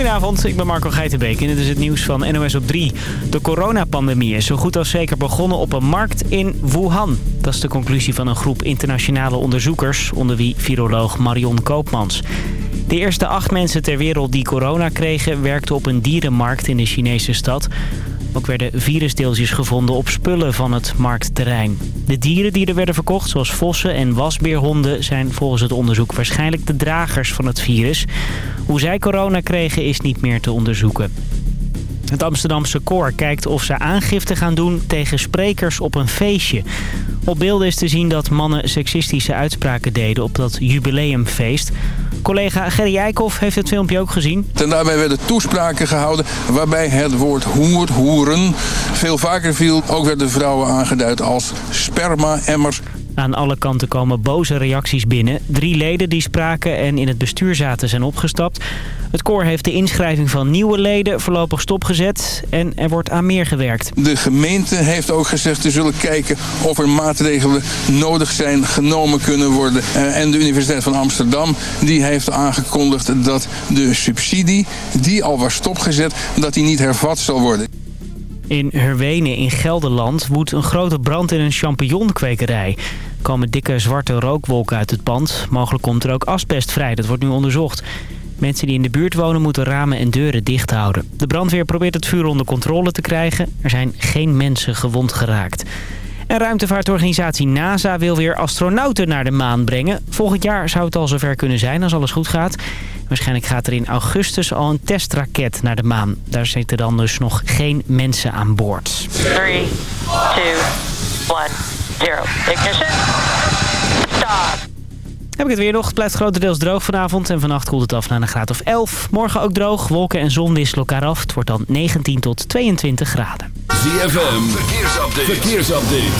Goedenavond, ik ben Marco Geitenbeek en dit is het nieuws van NOS op 3. De coronapandemie is zo goed als zeker begonnen op een markt in Wuhan. Dat is de conclusie van een groep internationale onderzoekers, onder wie viroloog Marion Koopmans. De eerste acht mensen ter wereld die corona kregen werkten op een dierenmarkt in de Chinese stad. Ook werden virusdeeltjes gevonden op spullen van het marktterrein. De dieren die er werden verkocht, zoals vossen en wasbeerhonden... zijn volgens het onderzoek waarschijnlijk de dragers van het virus. Hoe zij corona kregen is niet meer te onderzoeken. Het Amsterdamse koor kijkt of ze aangifte gaan doen tegen sprekers op een feestje. Op beelden is te zien dat mannen seksistische uitspraken deden op dat jubileumfeest. Collega Gerry Eikhoff heeft het filmpje ook gezien. En daarbij werden toespraken gehouden waarbij het woord hoer, hoeren veel vaker viel. Ook werden vrouwen aangeduid als sperma-emmers. Aan alle kanten komen boze reacties binnen. Drie leden die spraken en in het bestuur zaten zijn opgestapt. Het koor heeft de inschrijving van nieuwe leden voorlopig stopgezet en er wordt aan meer gewerkt. De gemeente heeft ook gezegd te zullen kijken of er maatregelen nodig zijn, genomen kunnen worden. Eh, en de Universiteit van Amsterdam die heeft aangekondigd dat de subsidie die al was stopgezet, dat die niet hervat zal worden. In Herwenen in Gelderland woedt een grote brand in een champignonkwekerij. Komen dikke zwarte rookwolken uit het pand. Mogelijk komt er ook asbest vrij, dat wordt nu onderzocht. Mensen die in de buurt wonen moeten ramen en deuren dicht houden. De brandweer probeert het vuur onder controle te krijgen. Er zijn geen mensen gewond geraakt. En ruimtevaartorganisatie NASA wil weer astronauten naar de maan brengen. Volgend jaar zou het al zover kunnen zijn als alles goed gaat. Waarschijnlijk gaat er in augustus al een testraket naar de maan. Daar zitten dan dus nog geen mensen aan boord. 3, 2, 1, 0. Ignition. Stop. Heb ik het weer nog. Het blijft grotendeels droog vanavond. En vannacht koelt het af naar een graad of 11. Morgen ook droog. Wolken en zon wisselen elkaar af. Het wordt dan 19 tot 22 graden. ZFM. Verkeersupdate. Verkeersupdate.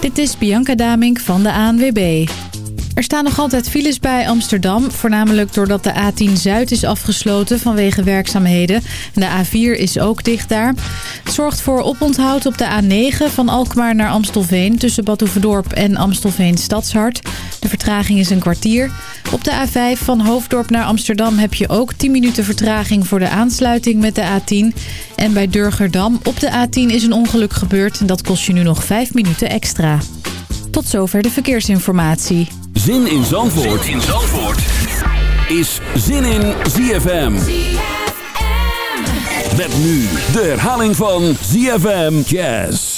Dit is Bianca Damink van de ANWB. Er staan nog altijd files bij Amsterdam. Voornamelijk doordat de A10 Zuid is afgesloten vanwege werkzaamheden. De A4 is ook dicht daar. Zorgt voor oponthoud op de A9 van Alkmaar naar Amstelveen... tussen Badhoevedorp en Amstelveen Stadshart. De vertraging is een kwartier. Op de A5 van Hoofddorp naar Amsterdam heb je ook 10 minuten vertraging... voor de aansluiting met de A10. En bij Durgerdam op de A10 is een ongeluk gebeurd... en dat kost je nu nog 5 minuten extra. Tot zover de verkeersinformatie. Zin in Zandvoort, zin in Zandvoort. is Zin in ZFM. Met nu de herhaling van ZFM Jazz.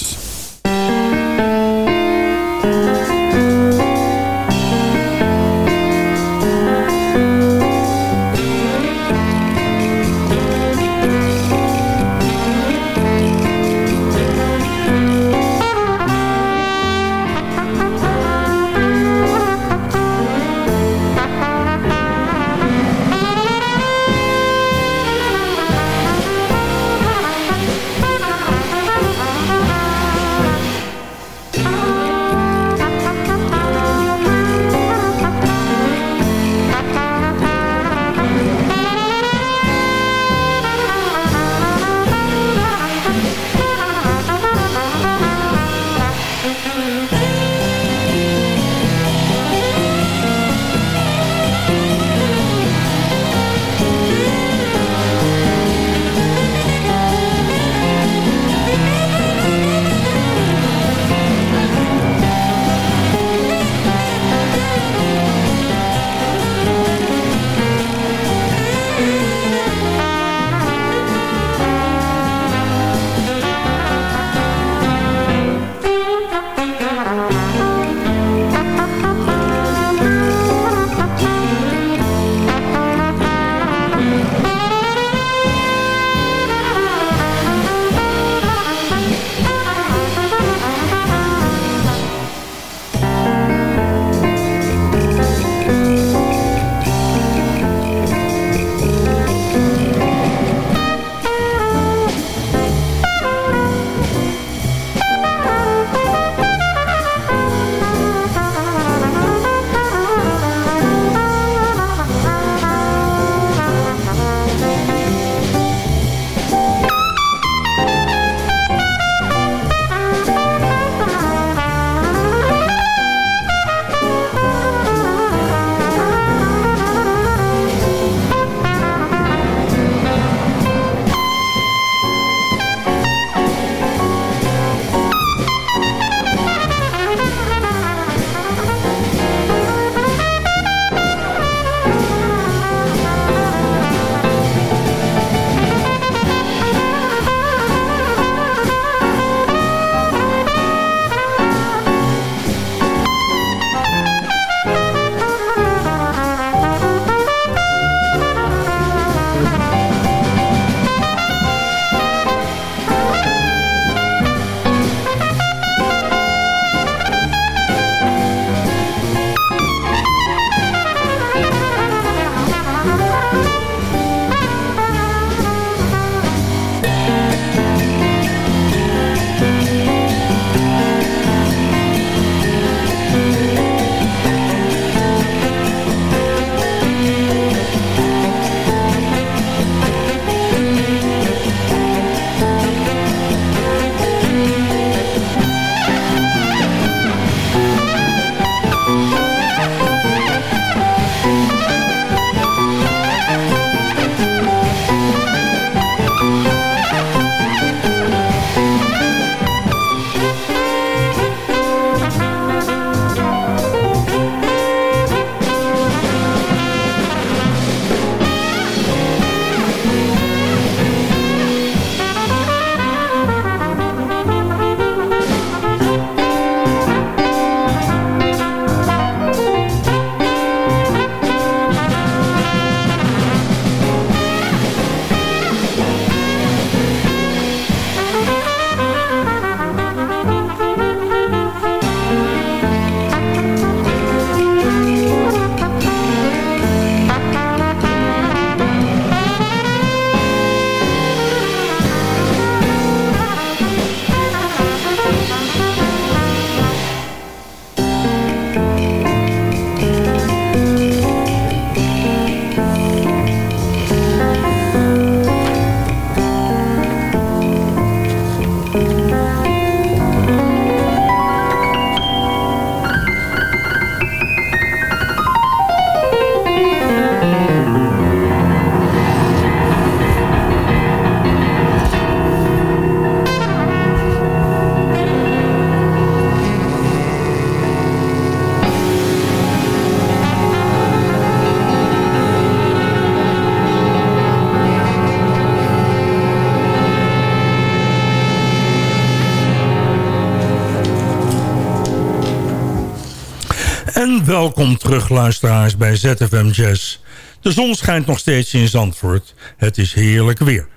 Luisteraars bij ZFM Jazz. De zon schijnt nog steeds in Zandvoort. Het is heerlijk weer.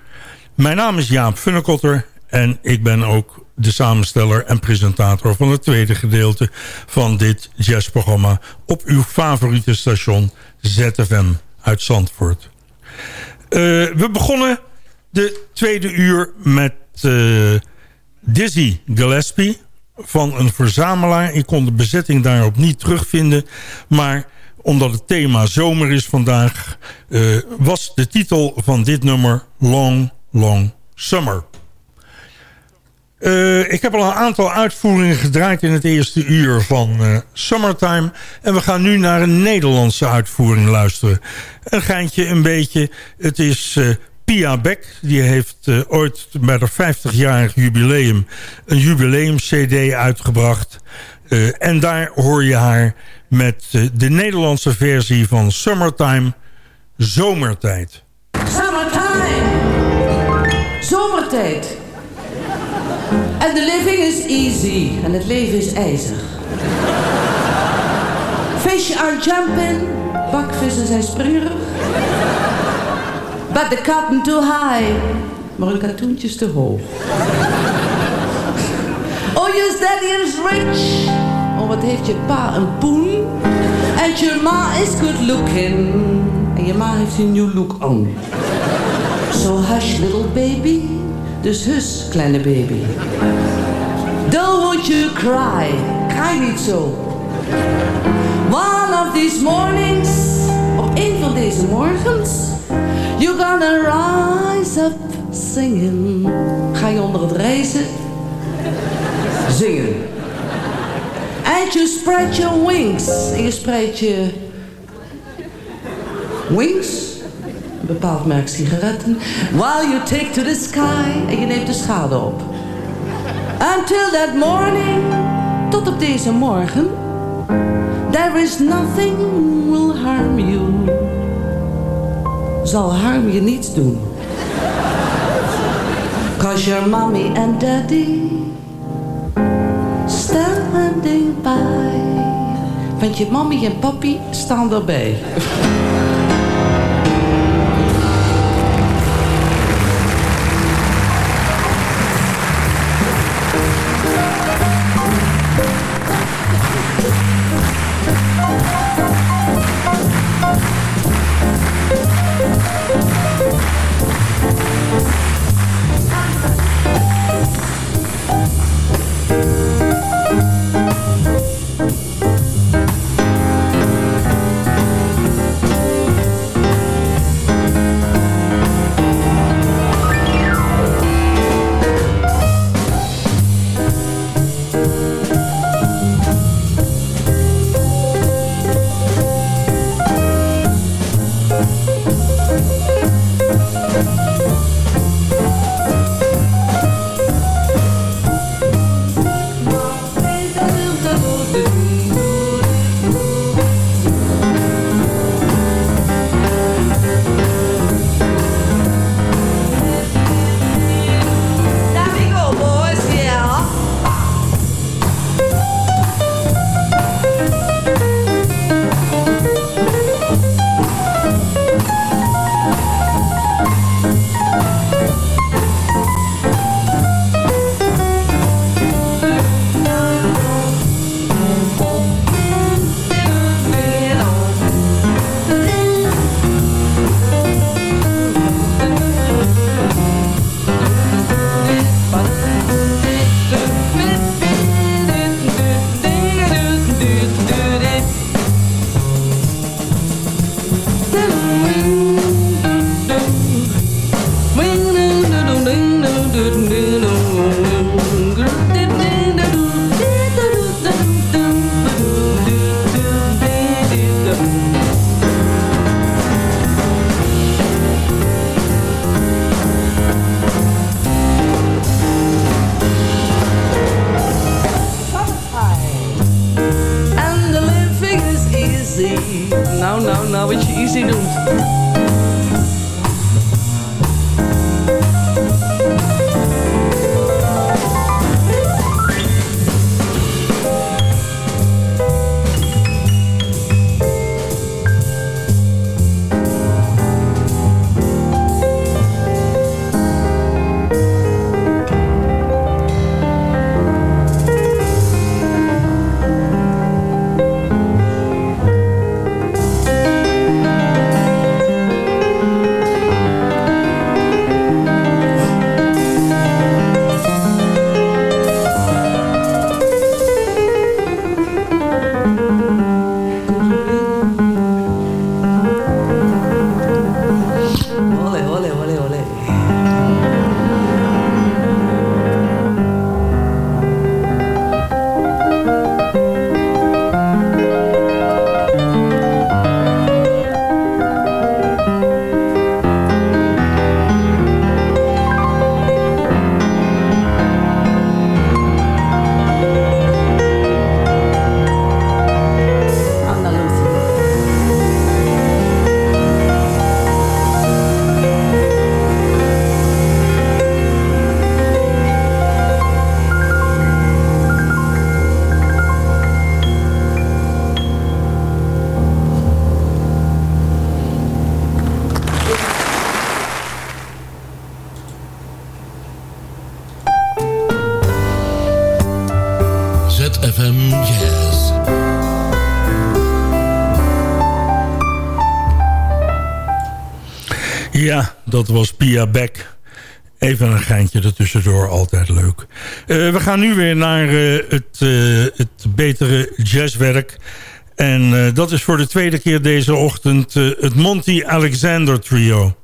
Mijn naam is Jaap Funnekotter en ik ben ook de samensteller en presentator van het tweede gedeelte van dit jazzprogramma op uw favoriete station ZFM uit Zandvoort. Uh, we begonnen de tweede uur met uh, Dizzy Gillespie van een verzamelaar. Ik kon de bezetting daarop niet terugvinden. Maar omdat het thema zomer is vandaag... Uh, was de titel van dit nummer Long, Long Summer. Uh, ik heb al een aantal uitvoeringen gedraaid in het eerste uur van uh, Summertime. En we gaan nu naar een Nederlandse uitvoering luisteren. Een geintje een beetje. Het is Pia Beck. Die heeft ooit bij haar 50-jarig jubileum een jubileum-cd uitgebracht. en daar hoor je haar met de Nederlandse versie van Summertime, Zomertijd. Summertime, Zomertijd. And the living is easy. En het leven is ijzig. Visje are jumping. Bakvissen zijn springerig. But the cotton too high. Maar hun katoentjes te hoog. Oh, your daddy is rich. Oh, wat heeft je pa een poen. And your ma is good looking. En je ma heeft een new look on. So hush, little baby. Dus hus, kleine baby. Don't you cry, cry niet zo. One of these mornings, op een van deze morgens, you're gonna rise up singing. Ga je onder het reizen zingen. And you spread your wings. En je spreidt je wings een bepaald merk sigaretten. While you take to the sky. En je neemt de schade op. Until that morning. Tot op deze morgen. There is nothing will harm you. Zal harm je niets doen. Cause your mommy and daddy. Standing by. Want je mommy en papi staan erbij. Dat was Pia Beck. Even een geintje ertussendoor, altijd leuk. Uh, we gaan nu weer naar uh, het, uh, het betere jazzwerk. En dat is voor de tweede keer deze ochtend het Monty Alexander Trio.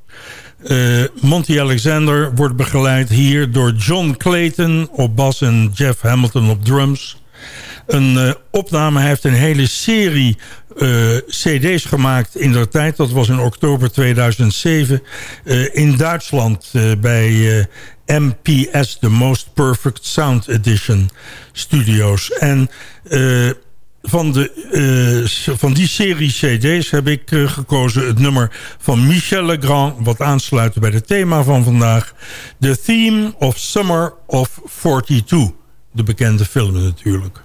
Monty Alexander wordt begeleid hier door John Clayton op bas en Jeff Hamilton op drums een opname. Hij heeft een hele serie uh, cd's gemaakt in de tijd. Dat was in oktober 2007 uh, in Duitsland bij MPS, The Most Perfect Sound Edition Studios. En van, de, van die serie cd's heb ik gekozen het nummer van Michel Legrand... wat aansluit bij het thema van vandaag. The Theme of Summer of 42. De bekende film natuurlijk.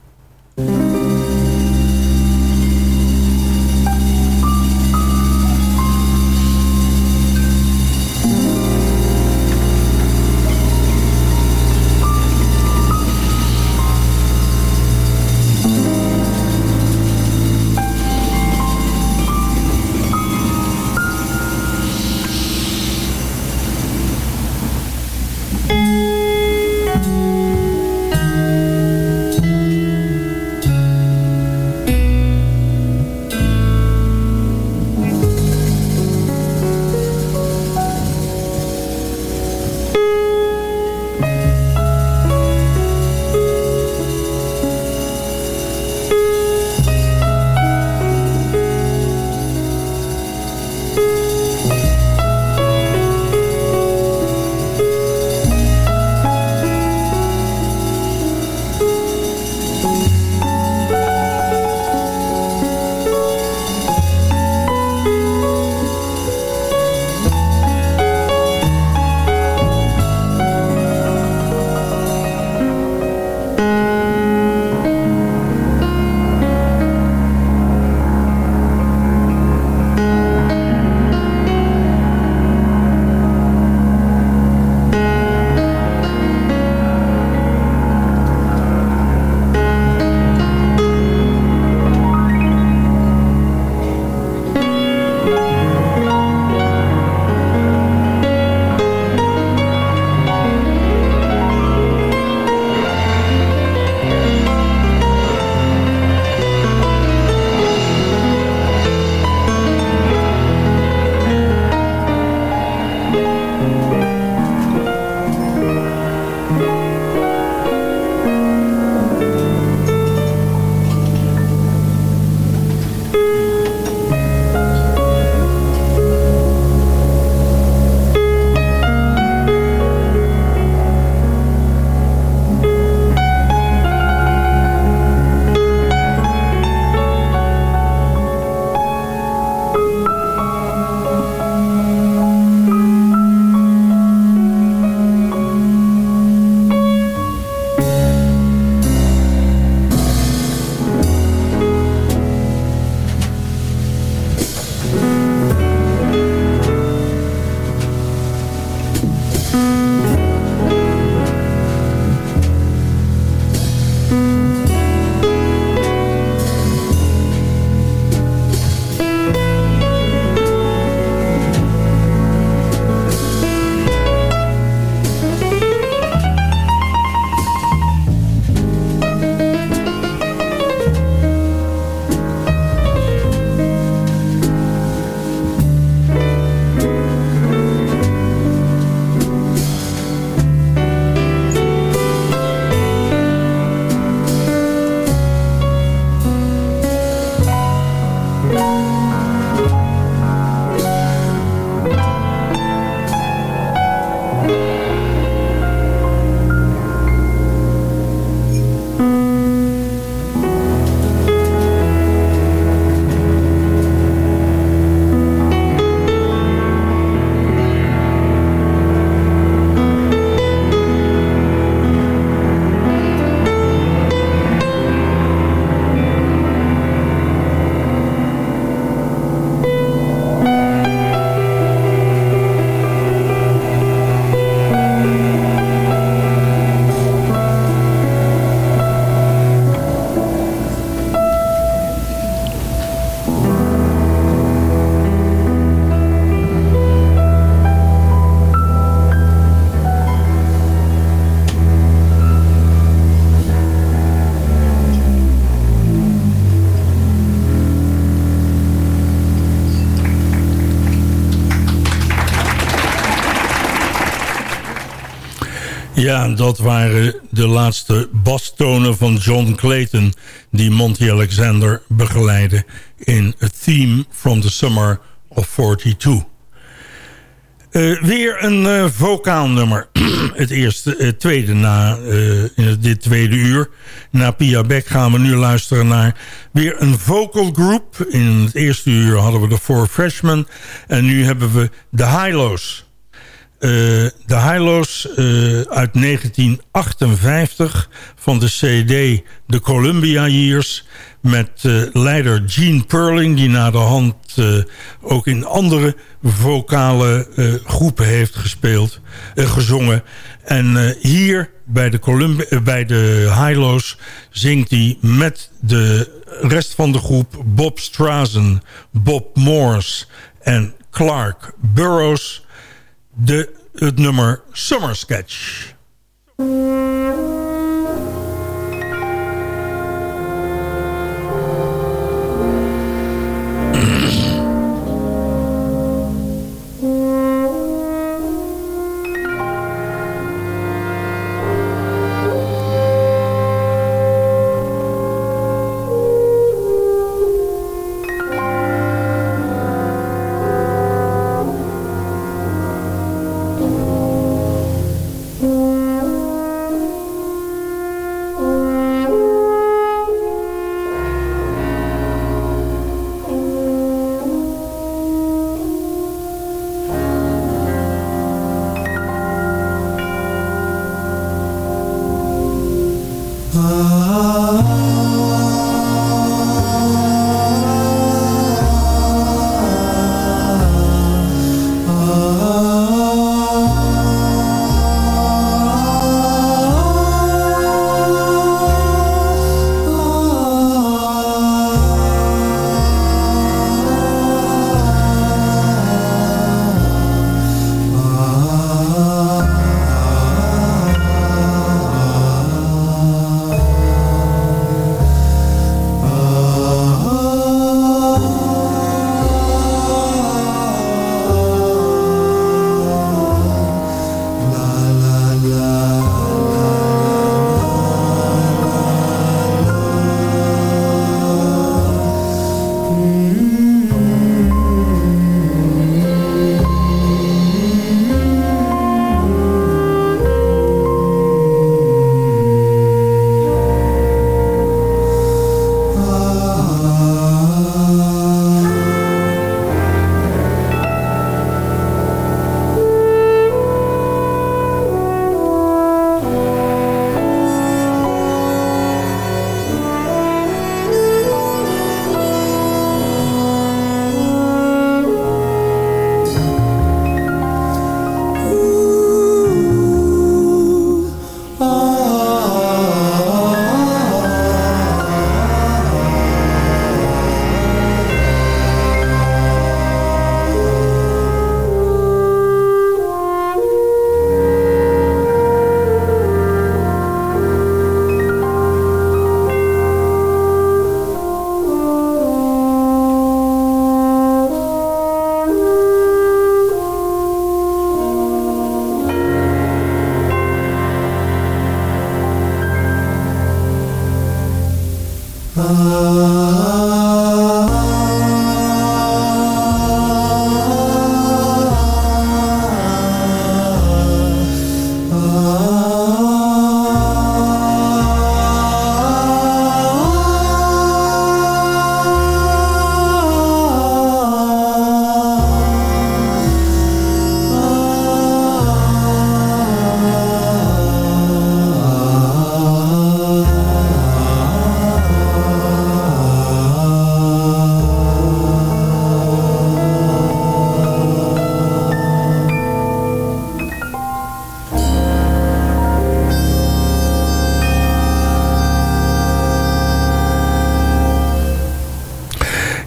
Ja, dat waren de laatste bastonen van John Clayton... die Monty Alexander begeleidde in A Theme from the Summer of 42. Uh, weer een uh, vocaal nummer. het eerste, het tweede na dit tweede uur. Na Pia Beck gaan we nu luisteren naar weer een vocal group. In het eerste uur hadden we de Four Freshmen. En nu hebben we de Highlows. Uh, de Highlows uh, uit 1958 van de CD The Columbia Years... met uh, leider Gene Perling... die na de hand ook in andere vocale groepen heeft gespeeld, gezongen. En hier bij de, Columbia, bij de Highlows zingt hij met de rest van de groep... Bob Strazen, Bob Morse en Clark Burroughs de, het nummer Summer Sketch.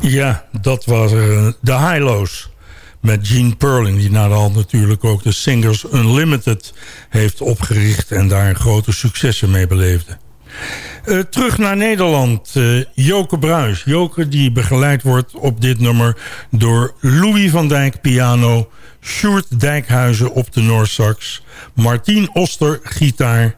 Ja, dat was uh, de Highlows met Gene Perling... die na de hand natuurlijk ook de Singers Unlimited heeft opgericht... en daar grote successen mee beleefde. Uh, terug naar Nederland. Uh, Joke Bruis. Joke die begeleid wordt op dit nummer door Louis van Dijk piano... Sjoerd Dijkhuizen op de Noorsax... Martien Oster gitaar...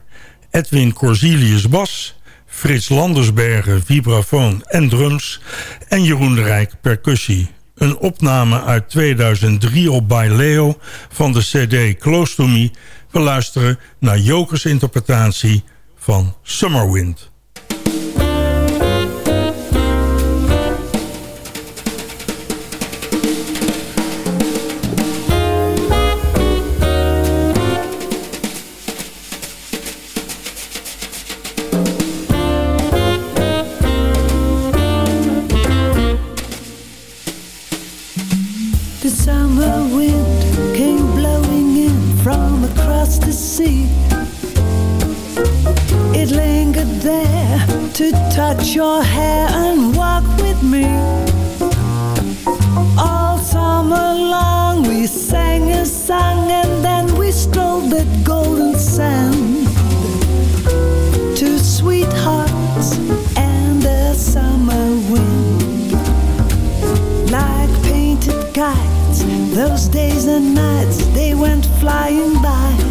Edwin Corsilius bas... Frits Landersbergen vibrafoon en drums... en Jeroen de Rijk percussie. Een opname uit 2003 op By Leo van de cd Close to Me. We luisteren naar Jokers interpretatie van Summerwind. Your hair and walk with me. All summer long we sang a song and then we strolled that golden sand. Two sweethearts and a summer wind. Like painted kites, those days and nights they went flying by.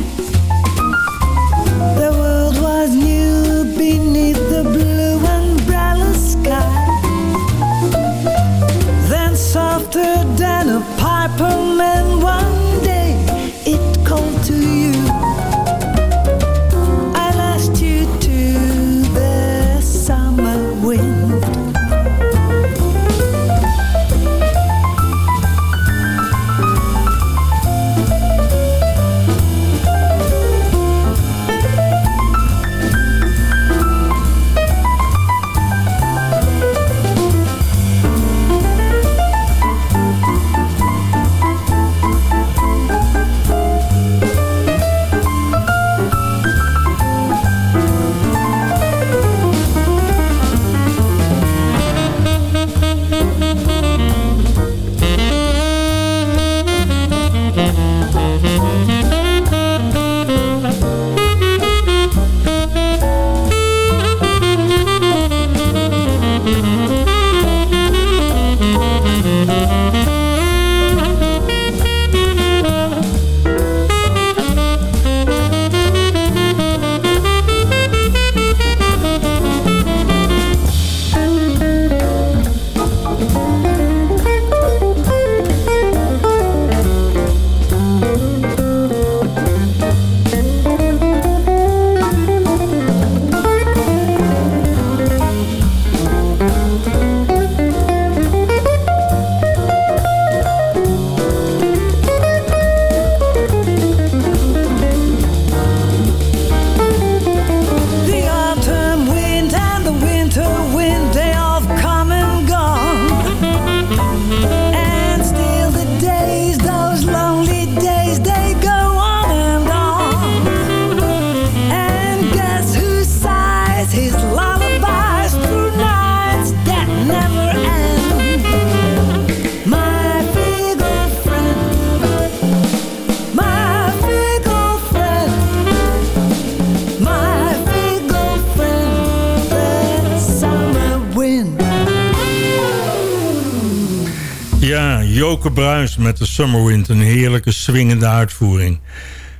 Joke Bruis met de Summerwind. Een heerlijke swingende uitvoering.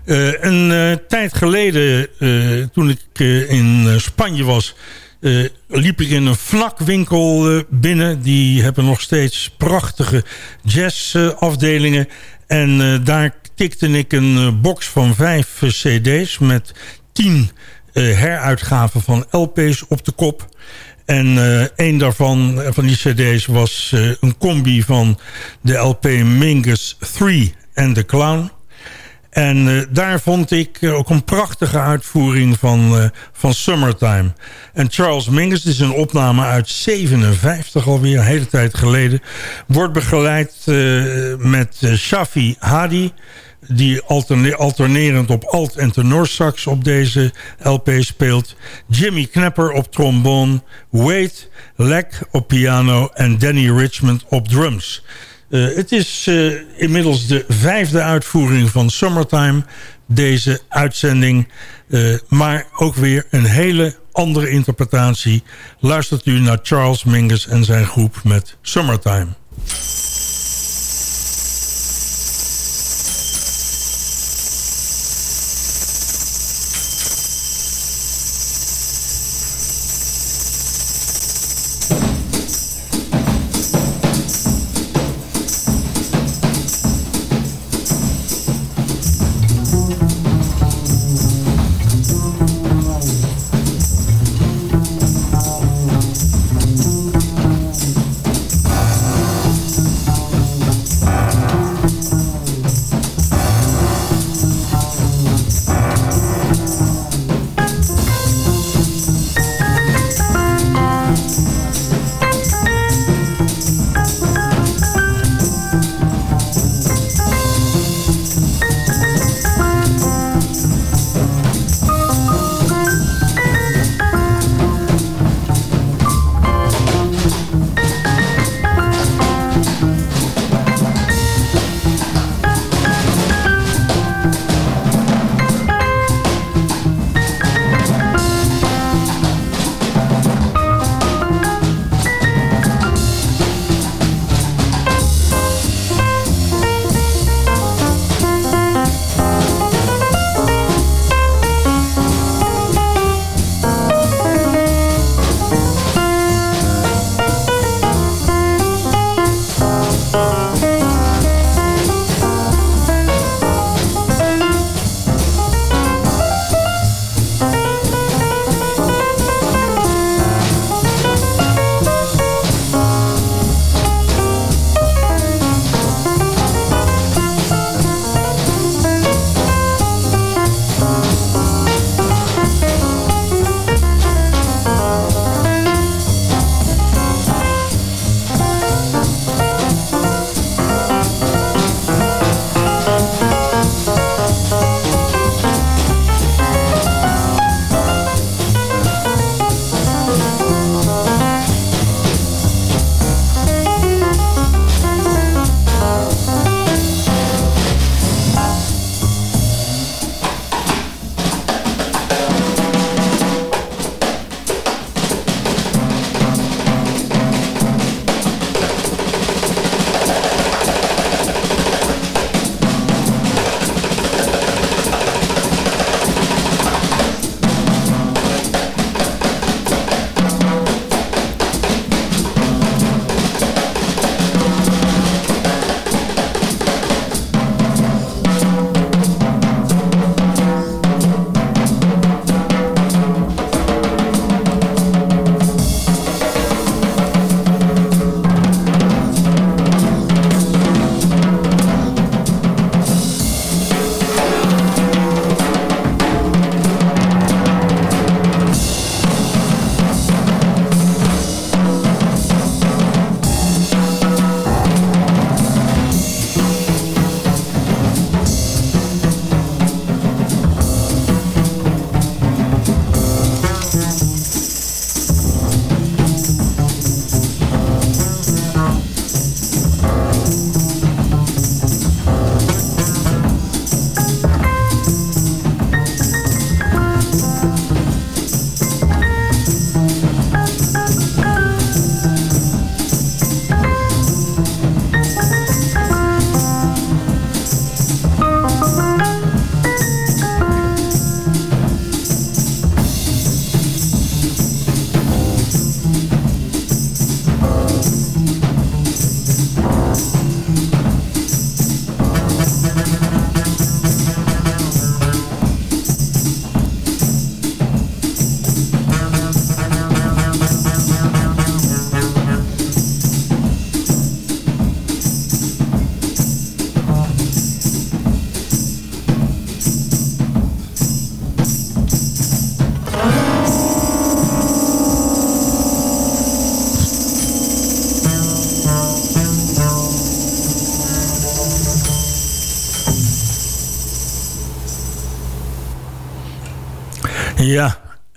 Uh, een uh, tijd geleden, uh, toen ik in Spanje was... liep ik in een vlakwinkel binnen. Die hebben nog steeds prachtige jazzafdelingen. en daar tikte ik een box van vijf cd's... met tien heruitgaven van LP's op de kop... En uh, een daarvan, van die cd's, was uh, een combi van de LP Mingus 3 en The Clown. En daar vond ik ook een prachtige uitvoering van, van Summertime. En Charles Mingus, dit is een opname uit 57 alweer, een hele tijd geleden... wordt begeleid met Shafi Hadi die alternerend op alt en tenorsax op deze LP speelt. Jimmy Knapper op trombone, Wade Leck op piano en Danny Richmond op drums. Uh, het is uh, inmiddels de vijfde uitvoering van Summertime, deze uitzending. Uh, maar ook weer een hele andere interpretatie. Luistert u naar Charles Mingus en zijn groep met Summertime.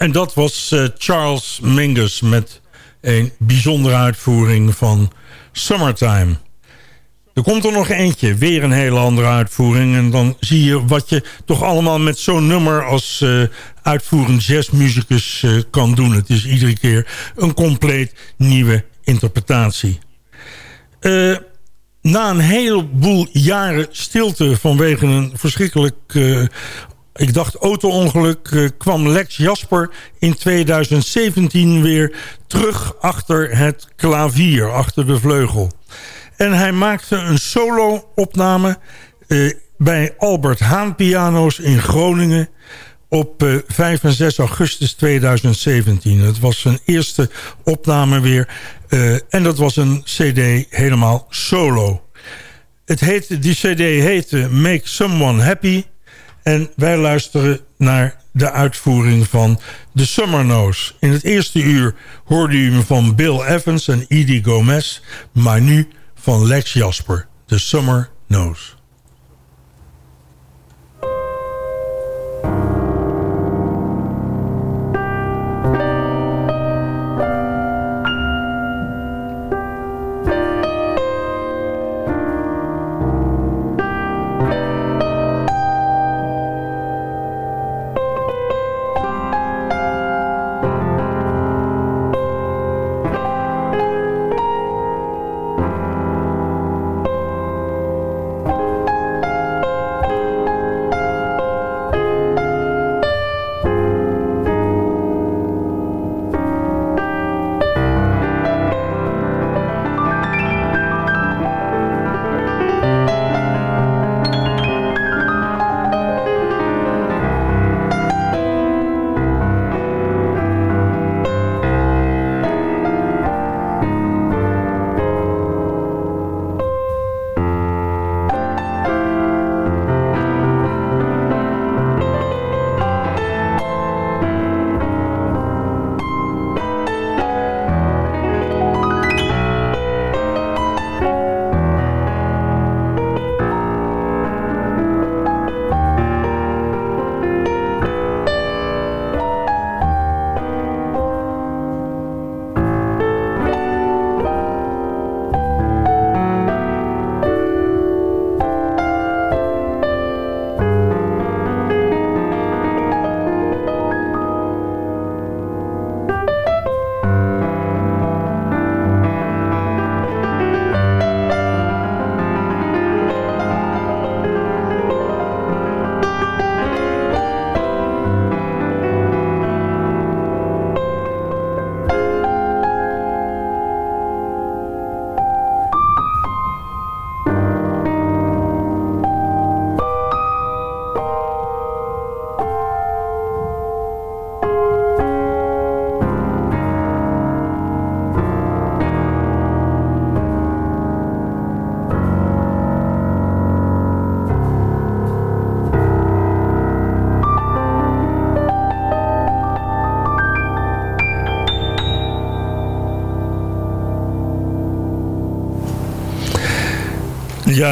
En dat was uh, Charles Mingus met een bijzondere uitvoering van Summertime. Er komt er nog eentje, weer een hele andere uitvoering. En dan zie je wat je toch allemaal met zo'n nummer als uh, uitvoerend jazzmuzikus uh, kan doen. Het is iedere keer een compleet nieuwe interpretatie. Na een heleboel jaren stilte vanwege een verschrikkelijk ik dacht auto-ongeluk, uh, kwam Lex Jasper in 2017 weer terug achter het klavier, achter de vleugel. En hij maakte een solo-opname uh, bij Albert Haan Piano's in Groningen op uh, eh, 5 en 6 augustus 2017. Het was zijn eerste opname weer en dat was een cd helemaal solo. Het heette, die cd heette Make Someone Happy... En wij luisteren naar de uitvoering van The Summer Nose. In het eerste uur hoorde u me van Bill Evans en Edie Gomez... maar nu van Lex Jasper, The Summer Nose.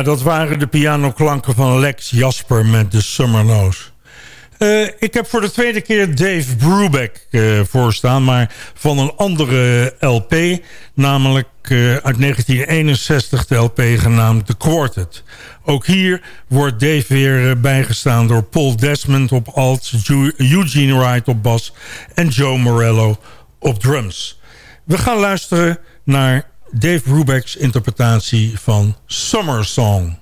Dat waren de pianoklanken van Lex Jasper met de Summer Nose. Uh, ik heb voor de tweede keer Dave Brubeck uh, voorstaan, maar van een andere LP. Namelijk uh, uit 1961 de LP genaamd The Quartet. Ook hier wordt Dave weer bijgestaan door Paul Desmond op alt, Eugene Wright op bas en Joe Morello op drums. We gaan luisteren naar Dave Brubeck's interpretatie van Summer Song.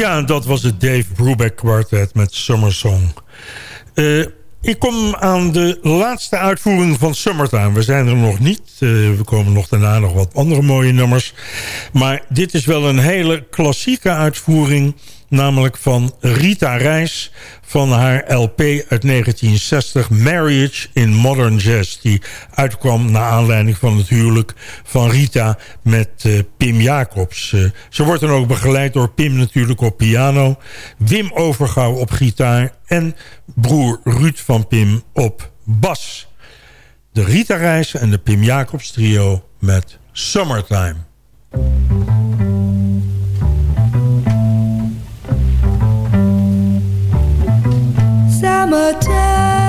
Ja, dat was het Dave Brubeck Quartet met Summer Song. Uh, ik kom aan de laatste uitvoering van Summertime. We zijn er nog niet. Uh, we komen nog daarna nog wat andere mooie nummers. Maar dit is wel een hele klassieke uitvoering namelijk van Rita Reis van haar LP uit 1960... Marriage in Modern Jazz. Die uitkwam naar aanleiding van het huwelijk van Rita met uh, Pim Jacobs. Uh, ze wordt dan ook begeleid door Pim natuurlijk op piano... Wim Overgouw op gitaar en broer Ruud van Pim op bas. De Rita Reis en de Pim Jacobs trio met Summertime. summertime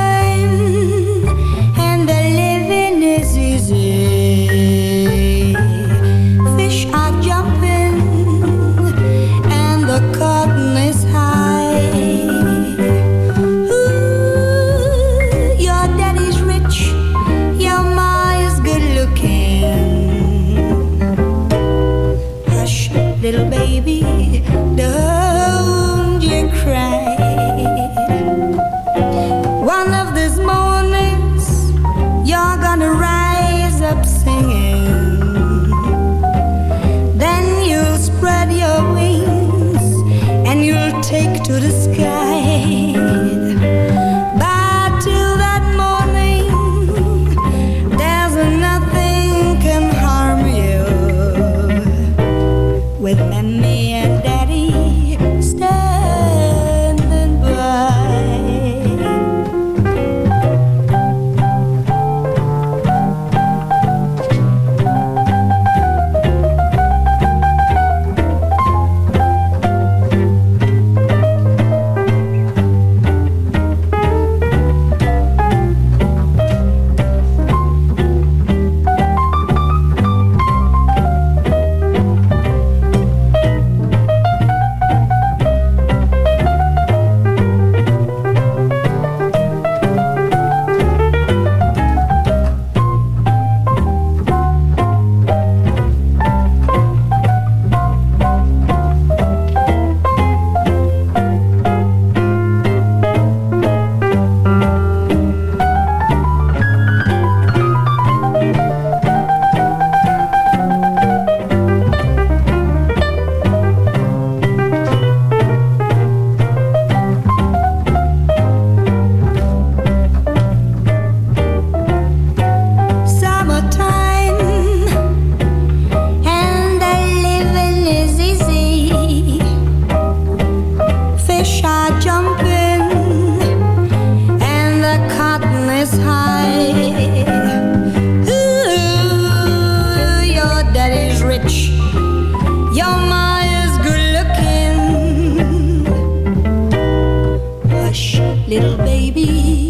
little baby,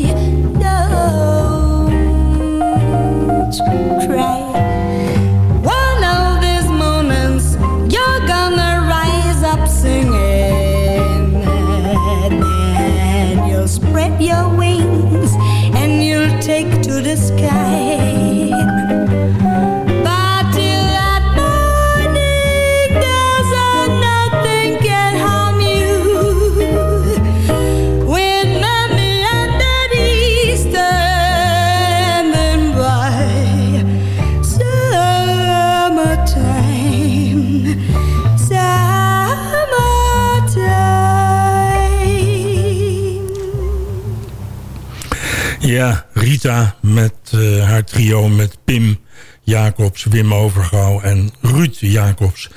Met uh, haar trio met Pim Jacobs, Wim Overgouw en Ruud Jacobs.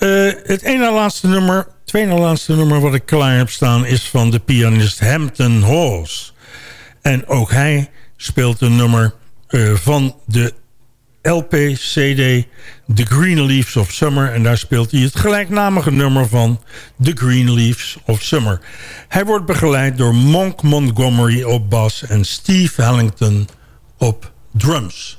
Uh, het ene laatste nummer, tweede laatste nummer wat ik klaar heb staan... is van de pianist Hampton Halls. En ook hij speelt een nummer uh, van de LP, CD, The Green Leaves of Summer. En daar speelt hij het gelijknamige nummer van The Green Leaves of Summer. Hij wordt begeleid door Monk Montgomery op bas en Steve Hallington op drums.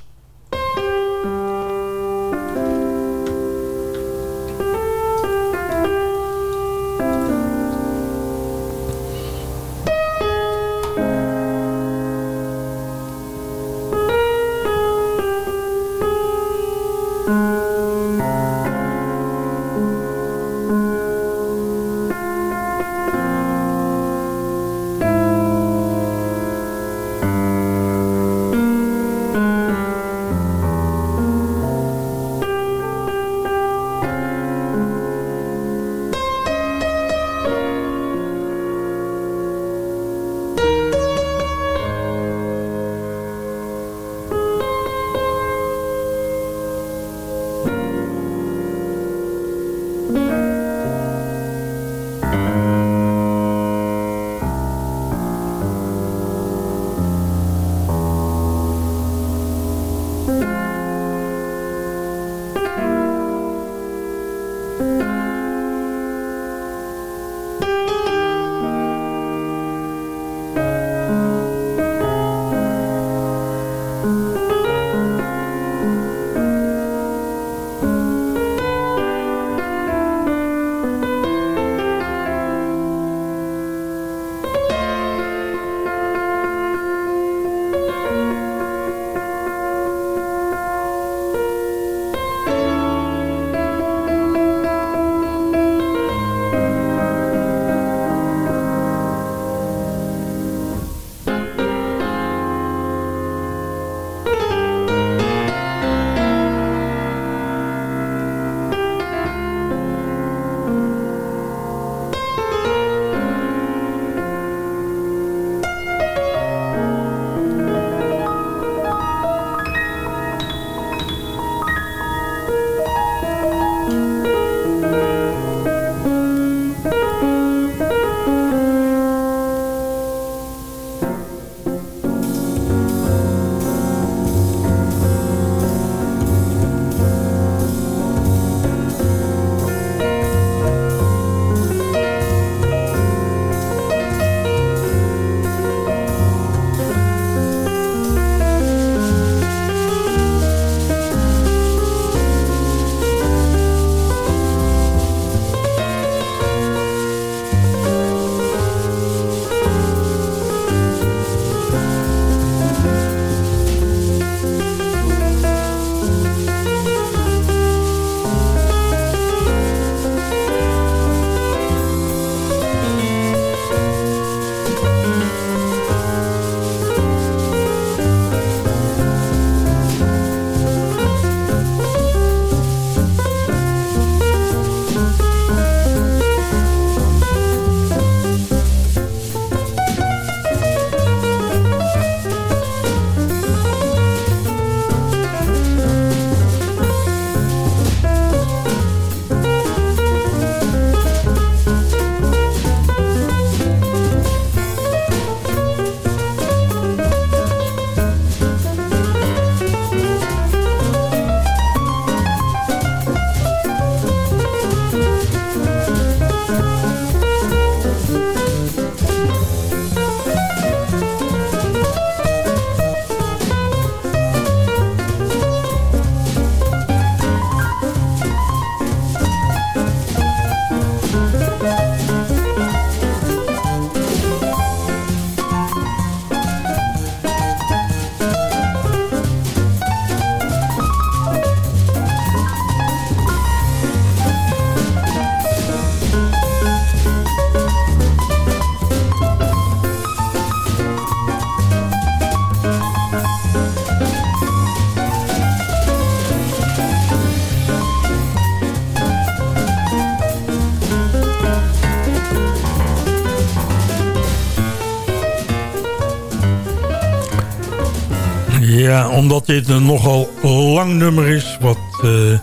Omdat dit een nogal lang nummer is... wat uh,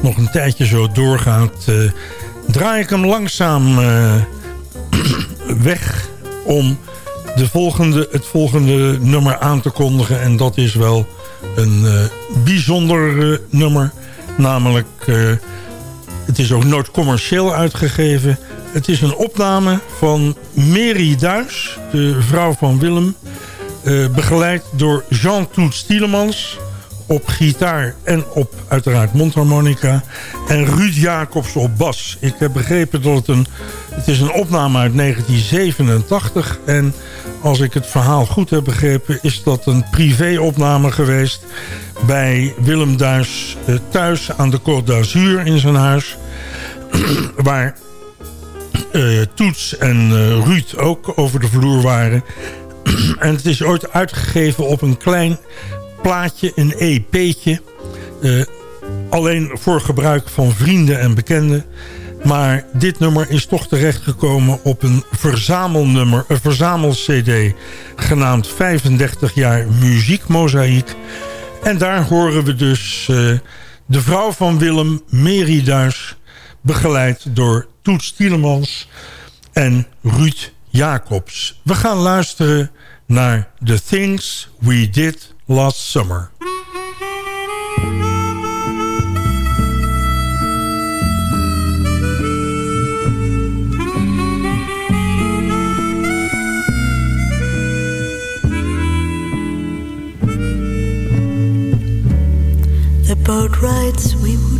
nog een tijdje zo doorgaat... Uh, draai ik hem langzaam uh, weg om de volgende, het volgende nummer aan te kondigen. En dat is wel een bijzonder nummer. Namelijk, het is ook nooit commercieel uitgegeven... Het is een opname van Mary Duis, de vrouw van Willem... Uh, begeleid door Jean-Toet Stielemans op gitaar en op uiteraard mondharmonica. En Ruud Jacobs op bas. Ik heb begrepen dat het een, het is een opname uit 1987. En als ik het verhaal goed heb begrepen... is dat een privéopname geweest bij Willem Duis uh, thuis aan de Côte d'Azur in zijn huis. waar uh, Toets en Ruud ook over de vloer waren. en het is ooit uitgegeven op een klein plaatje, een EP'tje. Uh, alleen voor gebruik van vrienden en bekenden. Maar dit nummer is toch terechtgekomen op een verzamelnummer, een verzamel-cd... genaamd 35 jaar muziekmozaïek. En daar horen we dus uh, de vrouw van Willem, Mary Duis... begeleid door Toets Tielemans en Ruud Jacobs. We gaan luisteren naar The Things We Did Last Summer. The boat rides we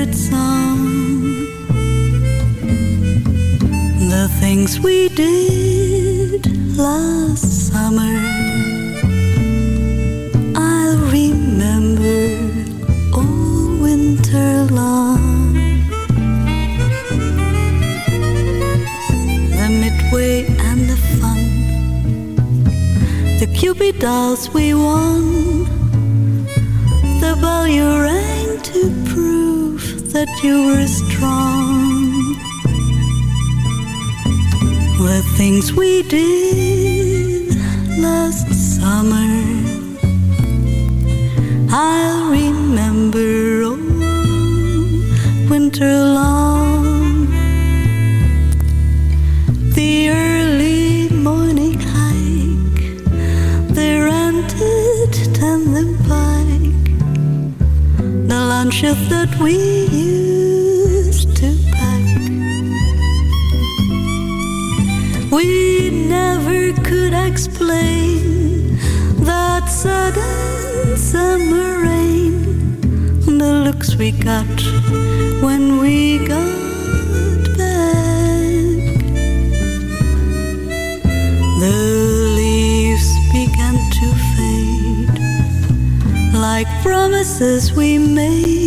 favorite song. The things we did last summer I'll remember all winter long. The midway and the fun The Cupid dolls we won The bell you rang that you were strong. The things we did last summer. I'll remember all winter long that we used to pack. We never could explain That sudden summer rain The looks we got when we got back. The leaves began to fade Like promises we made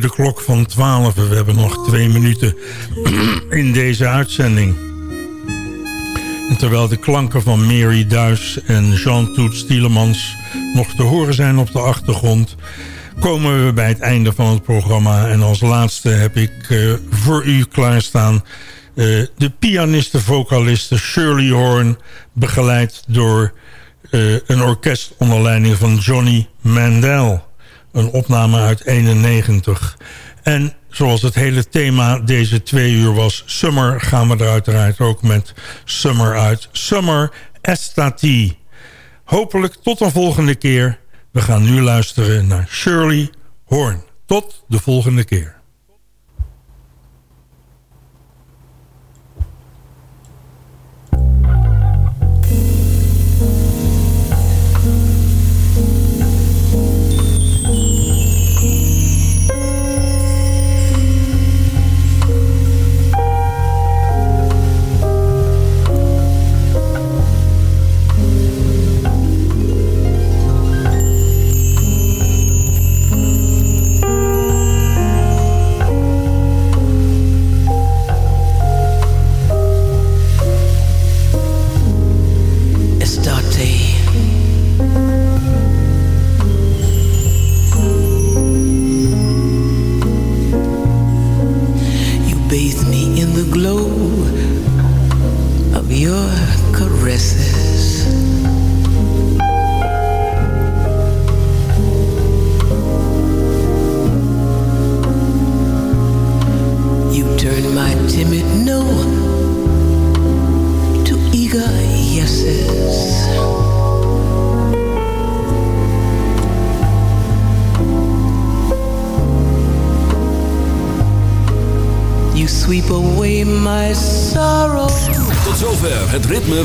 de klok van 12. We hebben nog twee minuten in deze uitzending. En terwijl de klanken van Mary Duis en Jean Toet Stielemans nog te horen zijn op de achtergrond... komen we bij het einde van het programma. En als laatste heb ik uh, voor u klaarstaan... Uh, de pianiste-vocaliste Shirley Horn... begeleid door uh, een orkest onder leiding van Johnny Mandel. Een opname uit 91. En zoals het hele thema deze twee uur was... Summer gaan we er uiteraard ook met Summer uit. Summer Estati. Hopelijk tot een volgende keer. We gaan nu luisteren naar Shirley Horn. Tot de volgende keer.